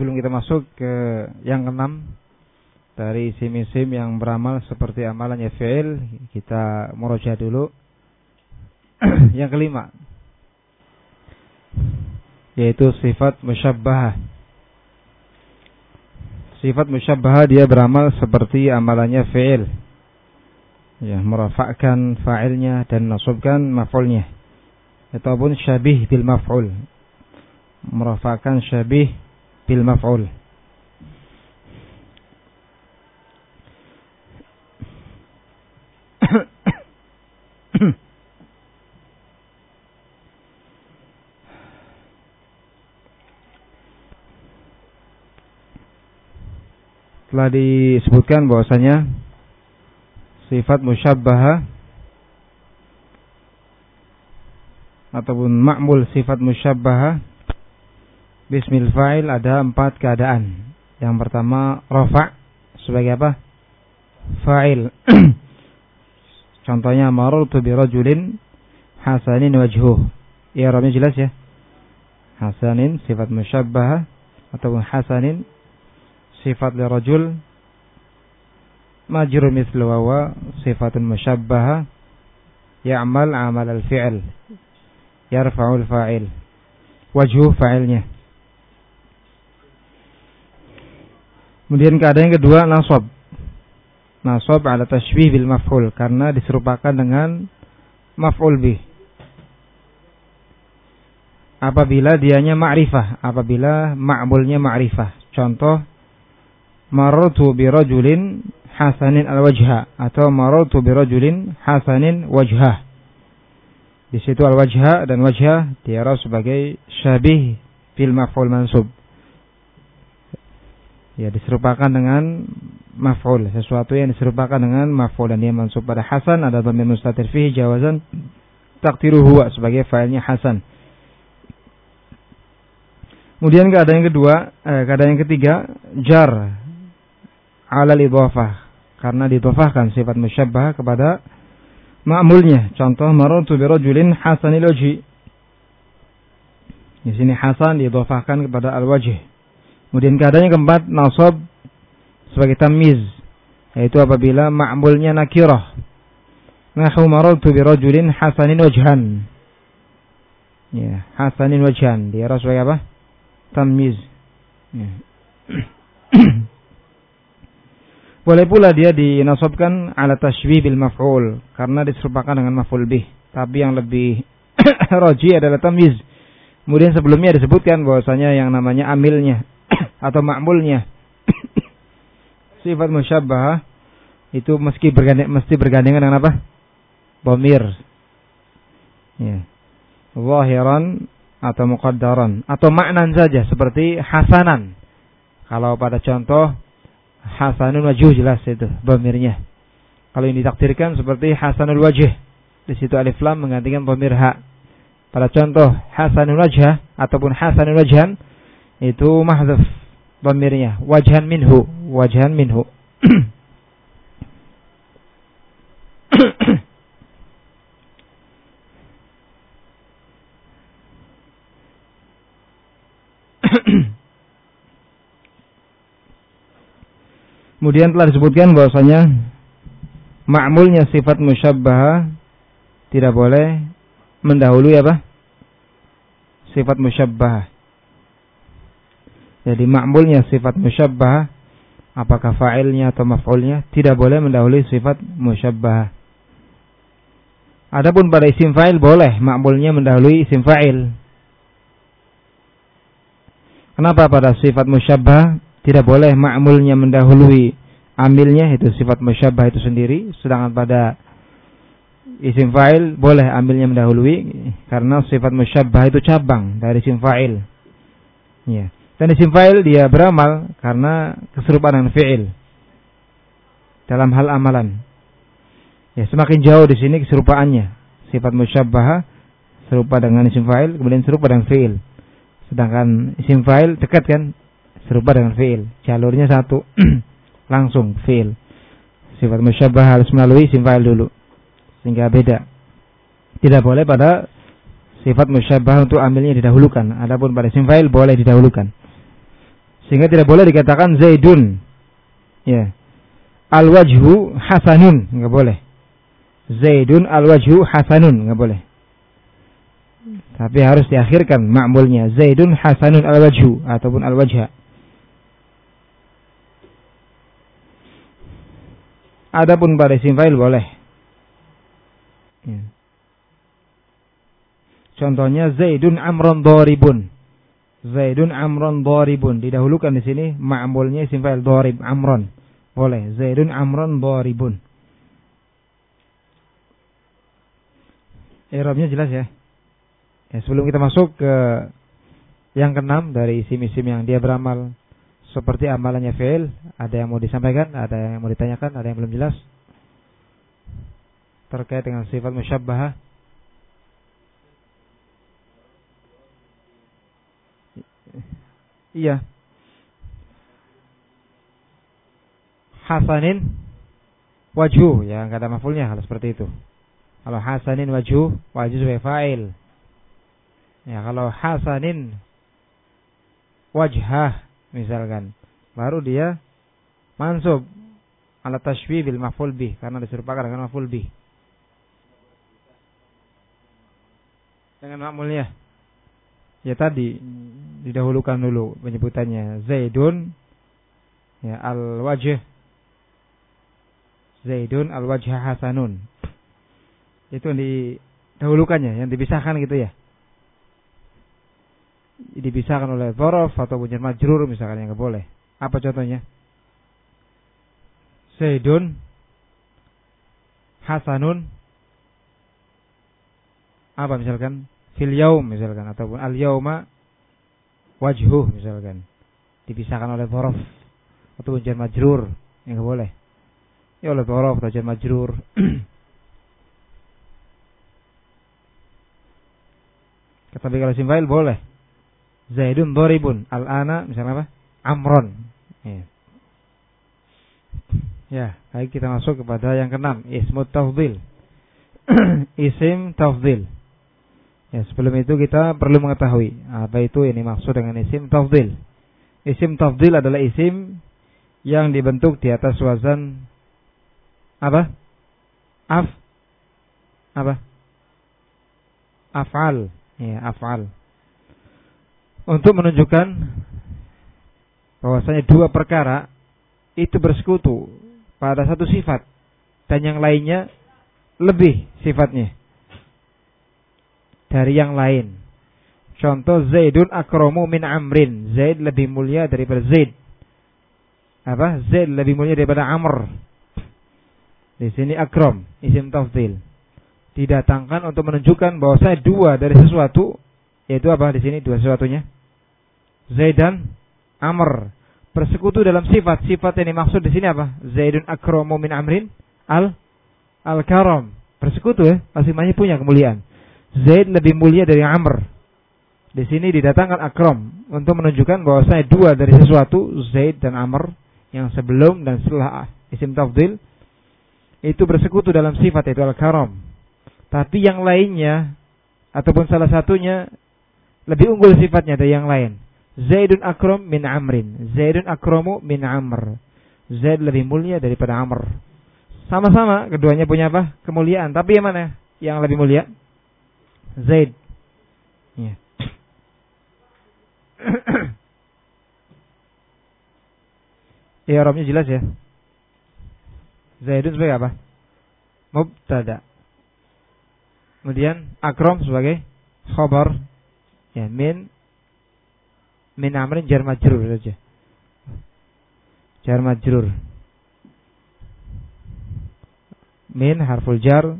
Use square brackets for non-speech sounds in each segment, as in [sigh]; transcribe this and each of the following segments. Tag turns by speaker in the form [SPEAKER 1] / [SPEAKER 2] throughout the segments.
[SPEAKER 1] sebelum kita masuk ke yang keenam dari isim-isim yang beramal seperti amalannya fi'il, kita meroja dulu. [clears throat] yang kelima yaitu sifat musyabbah. Sifat musyabbah dia beramal seperti amalannya fi'il. Ya, merafakkan fa'ilnya dan nasubkan maf'ulnya. Ataupun syabih bil maf'ul. Merafakkan syabih bil maf'ul. telah disebutkan bahwasanya sifat musyabbaha ataupun ma'mul sifat musyabbaha bismil fa'il ada empat keadaan. Yang pertama rafa sebagai apa? Fa'il. [clears throat] Contohnya marartu bi rajulin hasanin wajhuh. Ya, ramnya jelas ya. Hasanin sifat musyabbaha ataupun hasanin sifat li rajul majrur mislu wa sifatun mushabbaha ya'mal amal al-fi'l yarfa'u al-fa'il wajhu fa'ilnya kemudian keadaan yang kedua nasab nasab ala tashbih bil maf'ul karena diserupakan dengan maf'ul bih apabila dianya ma'rifah apabila ma'mulnya ma'rifah contoh marartu bi rajulin hasanin al-wajha atau marartu bi rajulin hasanin wajhah. Di situ al-wajha dan wajha diarah sebagai syabih fil maf'ul mansub. Ya diserupakan dengan maf'ul, sesuatu yang diserupakan dengan maf'ul dan dia mansub pada hasan ada dhamir mustatir fihi jawazan takdiru huwa sebagai failnya hasan. Kemudian keadaan yang kedua, eh, keadaan yang ketiga, jar ala idhafah karena didhafahkan sifat musyabbah kepada ma'mulnya. Contoh marartu bi rajulin hasanil wajhi. Di sini hasan didhafahkan kepada al-wajh. Kemudian keadaannya keempat nasab sebagai tamyiz yaitu apabila ma'mulnya nakirah. Nahu marartu bi rajulin hasanin wajhan. Ya, hasanin wajhan. Dia sebagai apa? Tamyiz. Ya. [clears throat] Boleh pula dia dinasabkan ala tashbih bil maf'ul karena diserupakan dengan maf'ul bih. Tapi yang lebih [clears throat] roji adalah tamyiz. Kemudian sebelumnya disebutkan bahwasanya yang namanya amilnya atau ma'mulnya [coughs] sifat musyabbah itu meski bergandeng mesti bergandengan dengan apa? Bomir. Ya. Zahiran atau muqaddaran atau maknan saja seperti hasanan. Kalau pada contoh Hasanul wajh jelas itu bamirnya. Kalau ini ditakdirkan seperti Hasanul wajh. Di situ alif lam menggantikan bamir ha. Pada contoh Hasanul wajh ataupun Hasanul wajhan itu mahdzuf bamirnya wajhan minhu, wajhan minhu. Kemudian telah disebutkan bahwasanya ma'mulnya sifat musyabbah tidak boleh mendahului apa? Sifat musyabbah. Jadi ma'mulnya sifat musyabbah apakah fa'ilnya atau maf'ulnya tidak boleh mendahului sifat musyabbah. Adapun pada isim fa'il boleh ma'mulnya mendahului isim fa'il. Kenapa pada sifat musyabbah tidak boleh ma'mulnya mendahului amilnya itu sifat musyabbah itu sendiri sedangkan pada isim fa'il boleh amilnya mendahului karena sifat musyabbah itu cabang dari isim fa'il ya dan isim fa'il dia beramal karena keserupaan dengan fi'il dalam hal amalan ya semakin jauh di sini keserupaannya sifat musyabbah serupa dengan isim fa'il kemudian serupa dengan fi'il sedangkan isim fa'il dekat kan serupa dengan fiil. Jalurnya satu. [clears throat] Langsung fiil. Sifat musyabbah harus melalui isim fa'il dulu. Sehingga beda. Tidak boleh pada sifat musyabbah untuk ambilnya didahulukan. Adapun pada isim fa'il boleh didahulukan. Sehingga tidak boleh dikatakan Zaidun. Ya. Al-wajhu hasanun, enggak boleh. Zaidun al-wajhu hasanun, enggak boleh. Tapi harus diakhirkan ma'mulnya Zaidun hasanun al-wajhu ataupun al-wajha. Adapun pada isim fa'il boleh. Ya. Contohnya Zaidun amron doribun. Zaidun amron doribun. Didahulukan di sini ma'mulnya isim fa'il dorib amron. Boleh. Zaidun amron doribun. Irobnya jelas ya. ya. Sebelum kita masuk ke yang keenam dari isim-isim yang dia beramal seperti amalannya fail, ada yang mau disampaikan, ada yang mau ditanyakan, ada yang belum jelas terkait dengan sifat musyabbahah Iya. Hasanin wajhu ya ada mafulnya kalau seperti itu. Kalau hasanin wajhu wajhu sebagai fa'il. Ya kalau hasanin wajhah misalkan baru dia mansub ala tashbih bil maf'ul bih karena diserupakan dengan maf'ul bih. Dengan makmulnya ya tadi didahulukan dulu penyebutannya. Zaidun ya al wajh Zaidun al wajh hasanun. Itu yang didahulukannya yang dipisahkan gitu ya. Dipisahkan oleh borof atau punya majrur misalkan yang nggak boleh. Apa contohnya? Zaidun hasanun. Apa misalkan? Fil yaum misalkan ataupun al yauma wajhuh misalkan. Dipisahkan oleh borof atau jar majrur yang enggak boleh. Ya oleh borof atau jar majrur. [clears throat] Tapi kalau simfail boleh. Zaidun doribun al-ana misalnya apa? Amron. Ya. ya baik kita masuk kepada yang keenam. Ismut tafdil [clears throat] isim tafdil Ya, sebelum itu kita perlu mengetahui apa itu yang dimaksud dengan isim tafdil. Isim tafdil adalah isim yang dibentuk di atas wazan apa? Af apa? Af'al. Ya, af'al. Untuk menunjukkan bahwasanya dua perkara itu bersekutu pada satu sifat dan yang lainnya lebih sifatnya dari yang lain. Contoh Zaidun akromu min Amrin. Zaid lebih mulia daripada Zaid. Apa? Zaid lebih mulia daripada Amr. Di sini akrom, isim tafdil. Didatangkan untuk menunjukkan bahwa saya dua dari sesuatu, yaitu apa di sini dua sesuatunya? Zaid dan Amr. Persekutu dalam sifat. Sifat yang dimaksud di sini apa? Zaidun akromu min Amrin. Al Al-Karam. Persekutu ya, masing-masing punya kemuliaan. Zaid lebih mulia dari Amr. Di sini didatangkan akram untuk menunjukkan bahwa saya dua dari sesuatu Zaid dan Amr yang sebelum dan setelah isim tafdil itu bersekutu dalam sifat itu al-karam. Tapi yang lainnya ataupun salah satunya lebih unggul sifatnya dari yang lain. Zaidun akram min Amrin. Zaidun akramu min Amr. Zaid lebih mulia daripada Amr. Sama-sama keduanya punya apa? Kemuliaan. Tapi yang mana yang lebih mulia? Zaid. Ya. [coughs] ya Arabnya jelas ya. Zaidun sebagai apa? Mubtada. Kemudian akram sebagai khabar. Ya, min min amrin jar majrur saja. Jar majrur. Min harful jar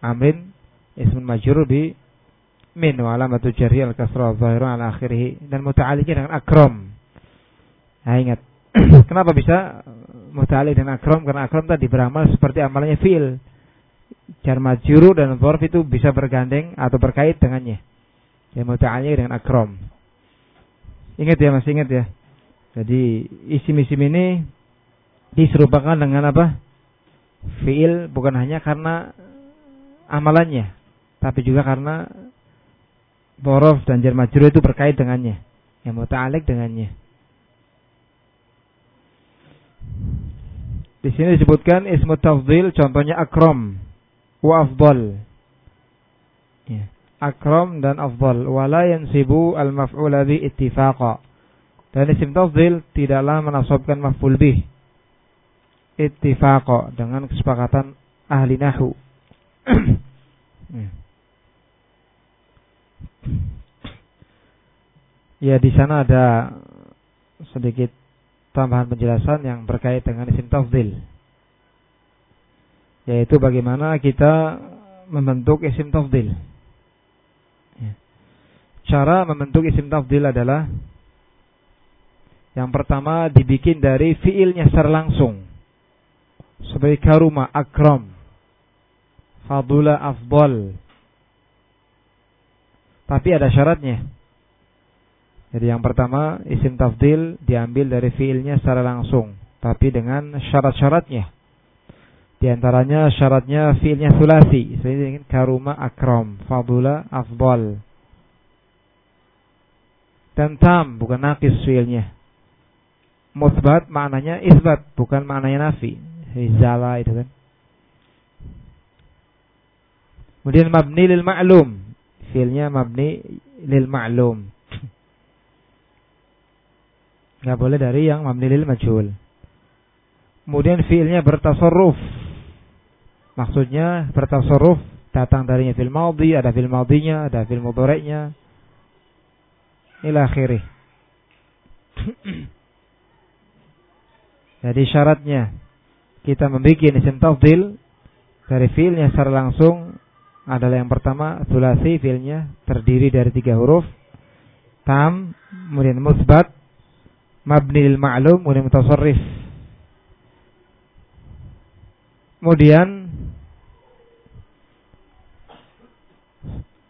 [SPEAKER 1] amrin ismun majrur bi min wa alamatu jarri al kasra zahiru ala akhirih dan muta'alliqnya dengan akram. Nah, ingat. [clears throat] Kenapa bisa muta'alliq dengan akram? Karena akram tadi beramal seperti amalannya fi'il. Jar majrur dan dzarf itu bisa bergandeng atau berkait dengannya. Ya muta'alliq dengan akram. Ingat ya, masih ingat ya. Jadi isim-isim ini diserupakan dengan apa? Fi'il bukan hanya karena amalannya, tapi juga karena borof dan jar majrur itu berkait dengannya. Yang muta'alek dengannya. Di sini disebutkan ismu tafdil contohnya Akrom, wa afdal. Ya. akram dan afdal. Wala yansibu al maf'ula bi ittifaqa. Dan isim tafdil tidaklah menasabkan maf'ul bih. Ittifaqa dengan kesepakatan ahli nahu [clears throat] ya ya di sana ada sedikit tambahan penjelasan yang berkait dengan isim tafdil. Yaitu bagaimana kita membentuk isim tafdil. Ya. Cara membentuk isim tafdil adalah yang pertama dibikin dari fiilnya secara langsung. Sebagai karuma, akram, fadula, afdol. Tapi ada syaratnya jadi yang pertama isim tafdil diambil dari fiilnya secara langsung, tapi dengan syarat-syaratnya. Di antaranya syaratnya fiilnya sulasi, seperti karuma akram, fadula afdal. Dan tam bukan nakis fiilnya. Musbat maknanya isbat, bukan maknanya nafi. Hizala itu kan. Kemudian mabni lil ma'lum. Fiilnya mabni lil ma'lum Nggak boleh dari yang mabni lil majhul. Kemudian fiilnya bertasarruf. Maksudnya bertasarruf datang darinya fil madhi, ada fil madhinya, ada fil mudhari'nya. Ila akhirih. [clears throat] Jadi syaratnya kita membuat isim tafdil dari fiilnya secara langsung adalah yang pertama sulasi fiilnya terdiri dari tiga huruf. Tam kemudian musbat mabni lil ma'lum kemudian mutasarrif. Kemudian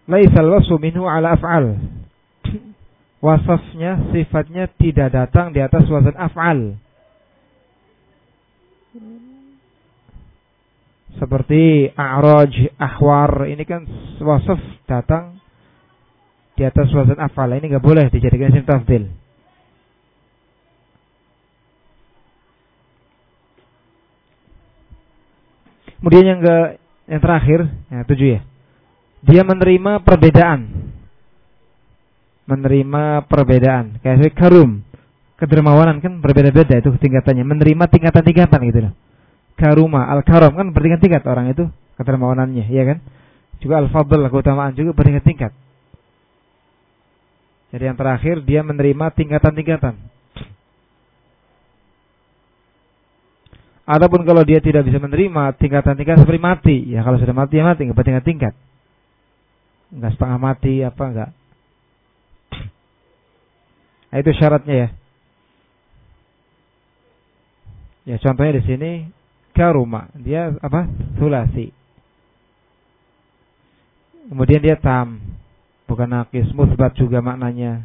[SPEAKER 1] laisal wasfu minhu ala af'al. [clears throat] Wasafnya sifatnya tidak datang di atas wazan af'al seperti a'raj, ahwar ini kan wasaf datang di atas wazan af'al ini nggak boleh dijadikan isim tafdil Kemudian yang ke yang terakhir, yang tujuh ya. Dia menerima perbedaan. Menerima perbedaan. Kayak karum. Kedermawanan kan berbeda-beda itu tingkatannya. Menerima tingkatan-tingkatan gitu loh. Karuma, al-karam kan bertingkat-tingkat orang itu kedermawanannya, ya kan? Juga al-fadl, keutamaan juga bertingkat-tingkat. Jadi yang terakhir dia menerima tingkatan-tingkatan. Adapun kalau dia tidak bisa menerima tingkatan-tingkatan seperti mati, ya kalau sudah mati ya mati, nggak bertingkat-tingkat. Enggak setengah mati apa enggak. Nah, itu syaratnya ya. Ya contohnya di sini karuma, dia apa? Sulasi. Kemudian dia tam, bukan nakis, musbat juga maknanya.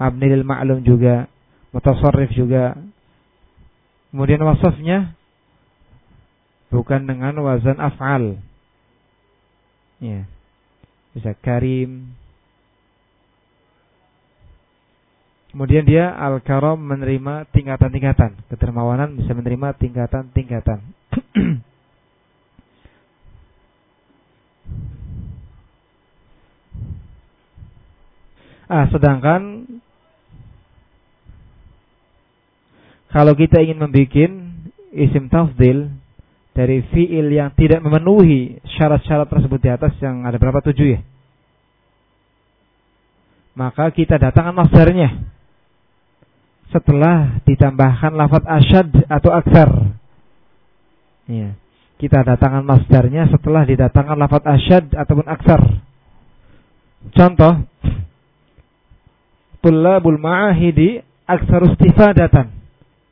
[SPEAKER 1] Abnil ma'lum juga, mutasarrif juga. Kemudian wasafnya bukan dengan wazan af'al. Ya. Bisa karim. Kemudian dia al-karam menerima tingkatan-tingkatan. Kedermawanan bisa menerima tingkatan-tingkatan. [clears throat] ah, sedangkan kalau kita ingin membuat isim tafdil dari fiil yang tidak memenuhi syarat-syarat tersebut di atas yang ada berapa tujuh ya. Maka kita datangkan masdarnya setelah ditambahkan lafaz asyad atau aksar. Ya. Kita datangkan masdarnya setelah didatangkan lafaz asyad ataupun aksar. Contoh, Tullabul ma'ahidi tifadatan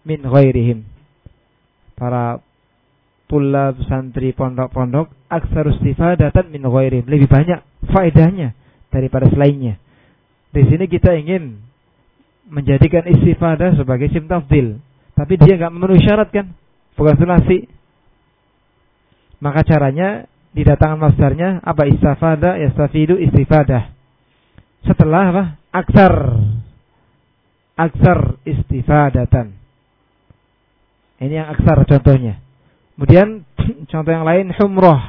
[SPEAKER 1] min ghairihim. Para tulab santri pondok-pondok aksarus istifadatan min ghairim lebih banyak faedahnya daripada selainnya. Di sini kita ingin menjadikan istifadah sebagai sim tafdil, tapi dia nggak memenuhi syarat kan? Bukan sulasi. Maka caranya didatangkan masdarnya apa istifada yastafidu istifadah. Setelah apa? Aksar. Aksar istifadatan. Ini yang aksar contohnya Kemudian [clears throat] contoh yang lain humroh.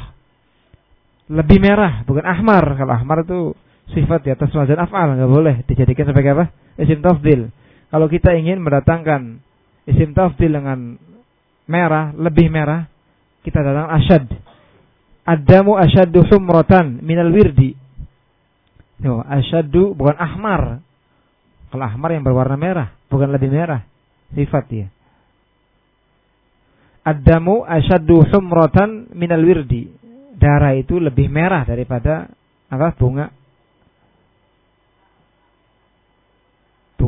[SPEAKER 1] Lebih merah, bukan ahmar. Kalau ahmar itu sifat di atas wazan af'al, nggak boleh dijadikan sebagai apa? Isim tafdil. Kalau kita ingin mendatangkan isim tafdil dengan merah, lebih merah, kita datang asyad. Adamu asyaddu humratan minal wirdi. No, asyaddu bukan ahmar. Kalau ahmar yang berwarna merah, bukan lebih merah. Sifat dia. Adamu asyaddu humratan minal wirdi. Darah itu lebih merah daripada apa? Bunga.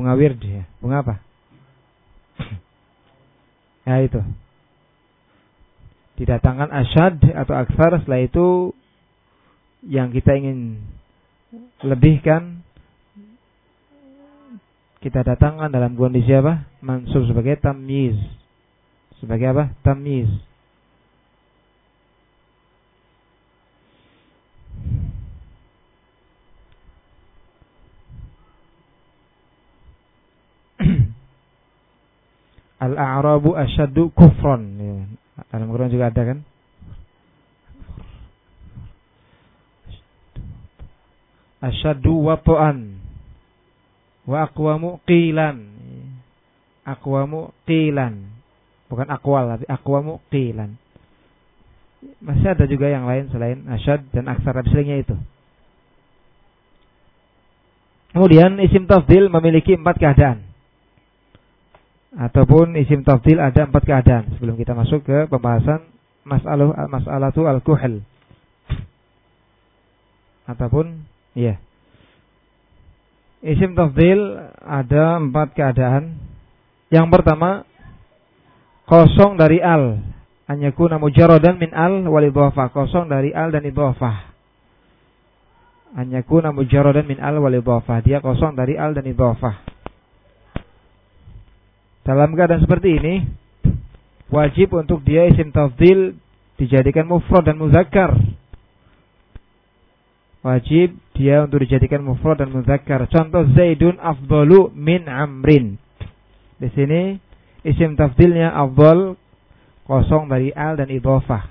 [SPEAKER 1] Bunga wirdi ya. Bunga apa? [clears throat] ya itu. Didatangkan asyad atau aksar setelah itu yang kita ingin lebihkan kita datangkan dalam kondisi apa? Mansub sebagai tamyiz sebagai apa? Tamyiz. Al-a'rabu asyaddu kufron. Ya. Dalam Quran juga ada kan? Asyaddu wato'an. Wa aqwamu qilan. Aqwamu qilan. Bukan akwal, tapi akwamu qilan. Masih ada juga yang lain selain asyad dan aksara bislingnya itu. Kemudian isim tafdil memiliki empat keadaan. Ataupun isim tafdil ada empat keadaan. Sebelum kita masuk ke pembahasan masalah masalah tu al-kuhel. Ataupun, iya. Isim tafdil ada empat keadaan. Yang pertama, kosong dari al anyakuna mujarradan min al wal idhafah kosong dari al dan idhafah anyakuna mujarradan min al wal idhafah dia kosong dari al dan idhafah dalam keadaan seperti ini wajib untuk dia isim tafdil dijadikan mufrad dan muzakkar wajib dia untuk dijadikan mufrad dan muzakkar contoh Zaidun afdalu min amrin di sini isim tafdilnya afdal kosong dari al dan idhofah.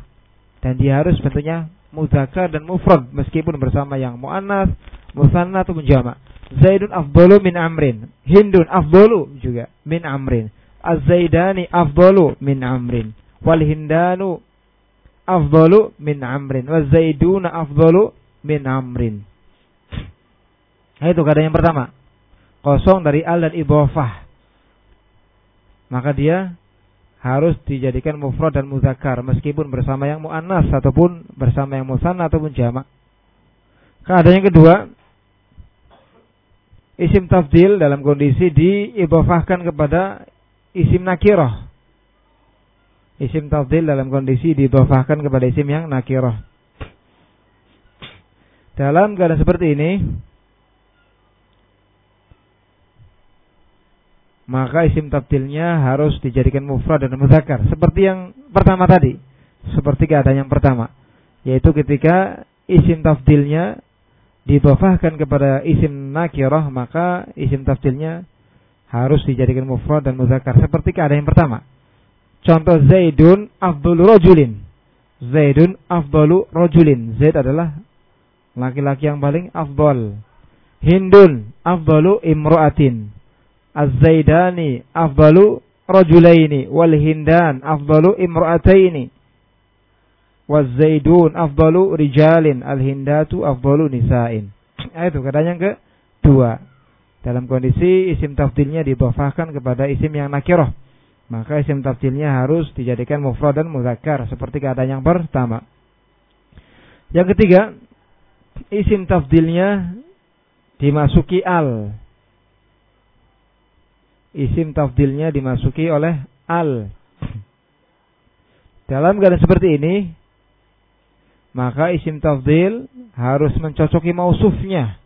[SPEAKER 1] Dan dia harus bentuknya mudzakkar dan mufrad meskipun bersama yang muannas, musanna atau menjama. Zaidun afdalu min amrin. Hindun afdalu juga min amrin. Az-Zaidani afdalu min amrin. Wal Hindanu afdalu min amrin. Wal Zaiduna afdalu min amrin. Nah, itu kata yang pertama. Kosong dari al dan idhofah maka dia harus dijadikan mufrad dan muzakkar meskipun bersama yang muannas ataupun bersama yang musanna ataupun jamak. Keadaan yang kedua, isim tafdil dalam kondisi diibafahkan kepada isim nakirah. Isim tafdil dalam kondisi diibafahkan kepada isim yang nakirah. Dalam keadaan seperti ini, maka isim tabdilnya harus dijadikan mufrad dan muzakkar seperti yang pertama tadi seperti keadaan yang pertama yaitu ketika isim tafdilnya didofahkan kepada isim nakirah maka isim tafdilnya harus dijadikan mufrad dan muzakkar. Seperti keadaan yang pertama. Contoh Zaidun afdalu rojulin Zaidun afdalu rojulin Zaid adalah laki-laki yang paling afdal. Hindun afdalu imro'atin Az-Zaidani afdalu rajulaini. Wal Hindan afdalu imra'ataini waz-Zaidun afdalu rijalin al-Hindatu afdalu nisa'in. Nah, itu katanya yang kedua. Dalam kondisi isim tafdilnya dibafahkan kepada isim yang nakirah. Maka isim tafdilnya harus dijadikan mufrad dan muzakkar seperti keadaan yang pertama. Yang ketiga, isim tafdilnya dimasuki al isim tafdilnya dimasuki oleh al. Dalam keadaan seperti ini, maka isim tafdil harus mencocoki mausufnya.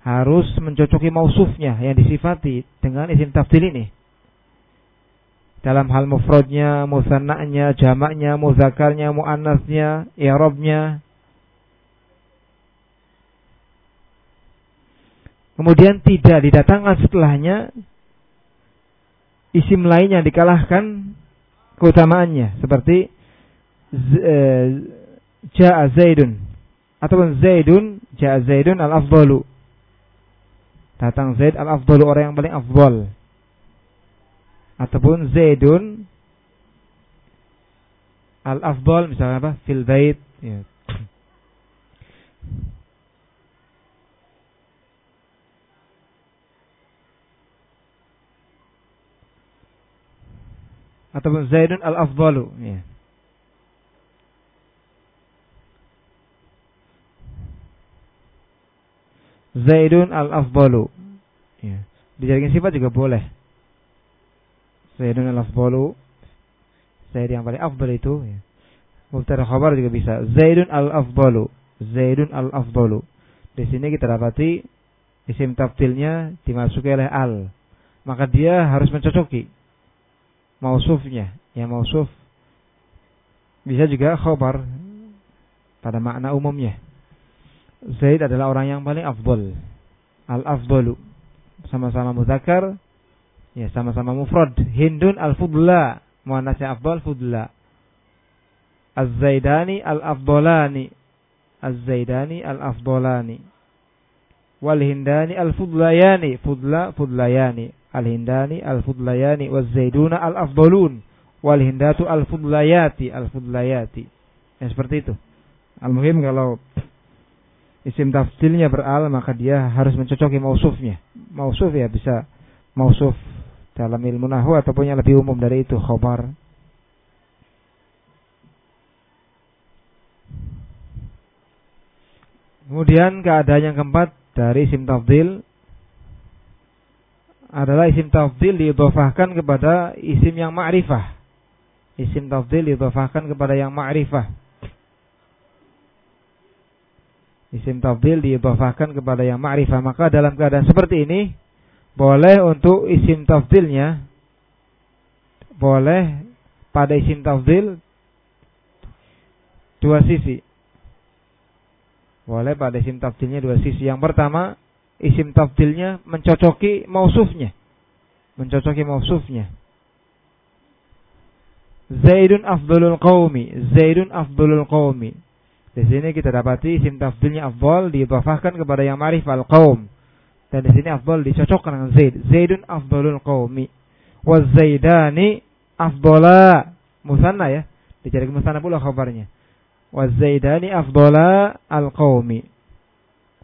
[SPEAKER 1] Harus mencocoki mausufnya yang disifati dengan isim tafdil ini. Dalam hal mufradnya, musanna'nya, jamaknya, muzakarnya, muannasnya, i'rabnya, kemudian tidak didatangkan setelahnya isim lain yang dikalahkan keutamaannya seperti Ja'a Zaidun. Ataupun Zaidun Ja'a Zaidun al-afdalu. Datang Zaid al-afdalu orang yang paling afdal. Ataupun Zaidun al-afdal misalnya apa? Fil bait. Ya. ataupun Zaidun al-afdalu. Ya. Zaidun al-afdalu ya. dijadikan sifat juga boleh Zaidun al-afdalu Zaid yang paling afdal itu ya. Mubtada khabar juga bisa Zaidun al-afdalu Zaidun al-afdalu di sini kita dapati isim tafdilnya dimasuki oleh al maka dia harus mencocoki mausufnya. Ya mausuf bisa juga khobar pada makna umumnya. Zaid adalah orang yang paling afdol. Al-afdalu. Sama-sama muzakkar. Ya, sama-sama mufrad. Hindun al-fudla. Muannasnya afdal fudla. Az-Zaidani al-afdolani. Az-Zaidani al-afdolani. Wal Hindani al-fudlayani. Fudla fudlayani al-hindani al-fudlayani waz-zaiduna al-afdalun wal hindatu al-fudlayati al-fudlayati. Ya seperti itu. Al-muhim kalau isim tafsilnya beral maka dia harus mencocoki mausufnya. Mausuf ya bisa mausuf dalam ilmu nahu ataupun yang lebih umum dari itu khobar. Kemudian keadaan yang keempat dari isim tafdil adalah isim tafdil diidhafahkan kepada isim yang ma'rifah. Isim tafdil diidhafahkan kepada yang ma'rifah. Isim tafdil diidhafahkan kepada yang ma'rifah. Maka dalam keadaan seperti ini boleh untuk isim tafdilnya boleh pada isim tafdil dua sisi. Boleh pada isim tafdilnya dua sisi. Yang pertama isim tafdilnya mencocoki mausufnya. Mencocoki mausufnya. Zaidun afdalul qaumi. Zaidun afdalul qaumi. Di sini kita dapati isim tafdilnya afdal diidhafahkan kepada yang ma'rif al qaum. Dan di sini afdal dicocokkan dengan Zaid. Zaidun afdalul qaumi. Wa Zaidani afdala musanna ya. Dicari musanna pula khabarnya. Wa Zaidani afdala al qaumi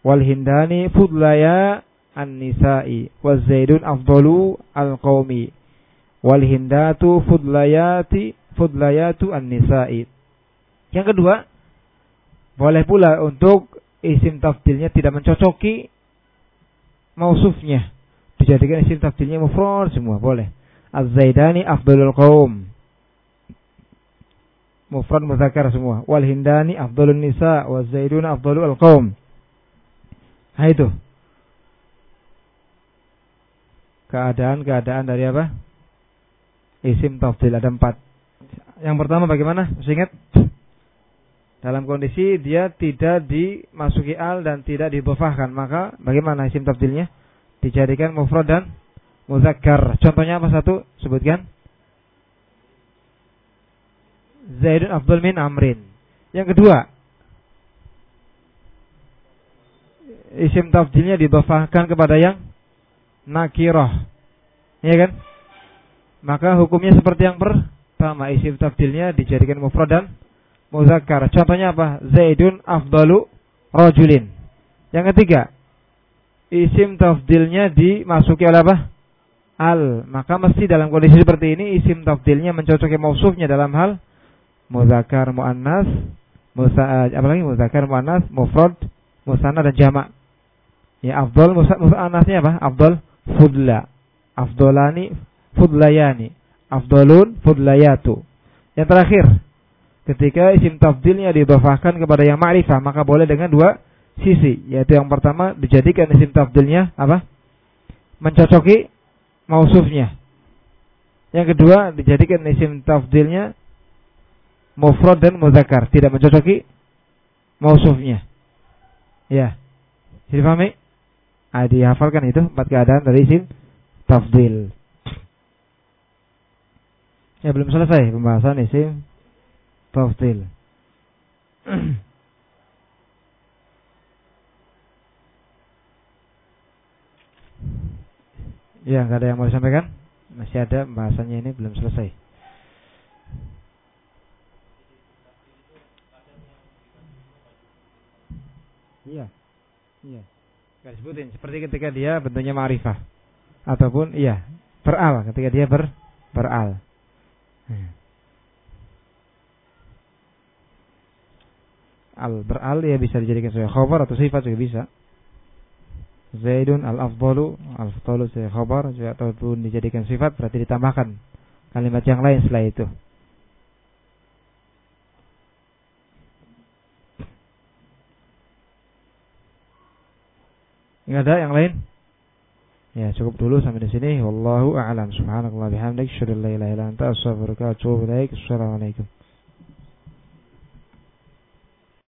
[SPEAKER 1] wal hindani fudlaya an-nisa'i waz zaidun afdalu al-qaumi wal hindatu fudlayati fudlayatu an-nisa'i yang kedua boleh pula untuk isim tafdilnya tidak mencocoki mausufnya dijadikan isim tafdilnya mufrad semua boleh az-zaidani afdalul qaum mufrad muzakkar semua wal hindani afdalun nisa waz zaiduna afdalul qaum Nah itu. Keadaan-keadaan dari apa? Isim tafdil ada empat. Yang pertama bagaimana? Masih ingat? Dalam kondisi dia tidak dimasuki al dan tidak dibofahkan. Maka bagaimana isim tafdilnya? Dijadikan mufrad dan muzakkar. Contohnya apa satu? Sebutkan. Zaidun afdal min amrin. Yang kedua, isim tafdilnya dibafahkan kepada yang nakirah. Ya kan? Maka hukumnya seperti yang pertama, isim tafdilnya dijadikan mufrad dan muzakkar. Contohnya apa? Zaidun afdalu rajulin. Yang ketiga, isim tafdilnya dimasuki oleh apa? Al. Maka mesti dalam kondisi seperti ini isim tafdilnya mencocoki mausufnya dalam hal muzakkar muannas, musa apalagi muzakkar muannas, mufrad, musanna dan jamak. Ya afdol anasnya apa? Afdol fudla. Afdolani fudlayani. Afdolun fudlayatu. Yang terakhir, ketika isim tafdilnya dibafahkan kepada yang ma'rifah, maka boleh dengan dua sisi. Yaitu yang pertama, dijadikan isim tafdilnya apa? Mencocoki mausufnya. Yang kedua, dijadikan isim tafdilnya mufrad dan muzakkar, tidak mencocoki mausufnya. Ya. Jadi pahami? Ah, dihafalkan itu empat keadaan dari isim tafdil. Ya belum selesai pembahasan isim tafdil. ya, nggak ada yang mau disampaikan? Masih ada pembahasannya ini belum selesai. Iya. Iya. Gak disebutin seperti ketika dia bentuknya ma'rifah ataupun iya beral ketika dia ber beral. Hmm. Al beral ya bisa dijadikan sebagai khabar atau sifat juga bisa. Zaidun al afdalu al afdalu sebagai khabar juga ataupun dijadikan sifat berarti ditambahkan kalimat yang lain setelah itu. Enggak ada yang lain? Ya, cukup dulu sampai di sini. Wallahu a'lam. Subhanakallah bihamdik, syukur la ilaha illa anta, astaghfiruka wa.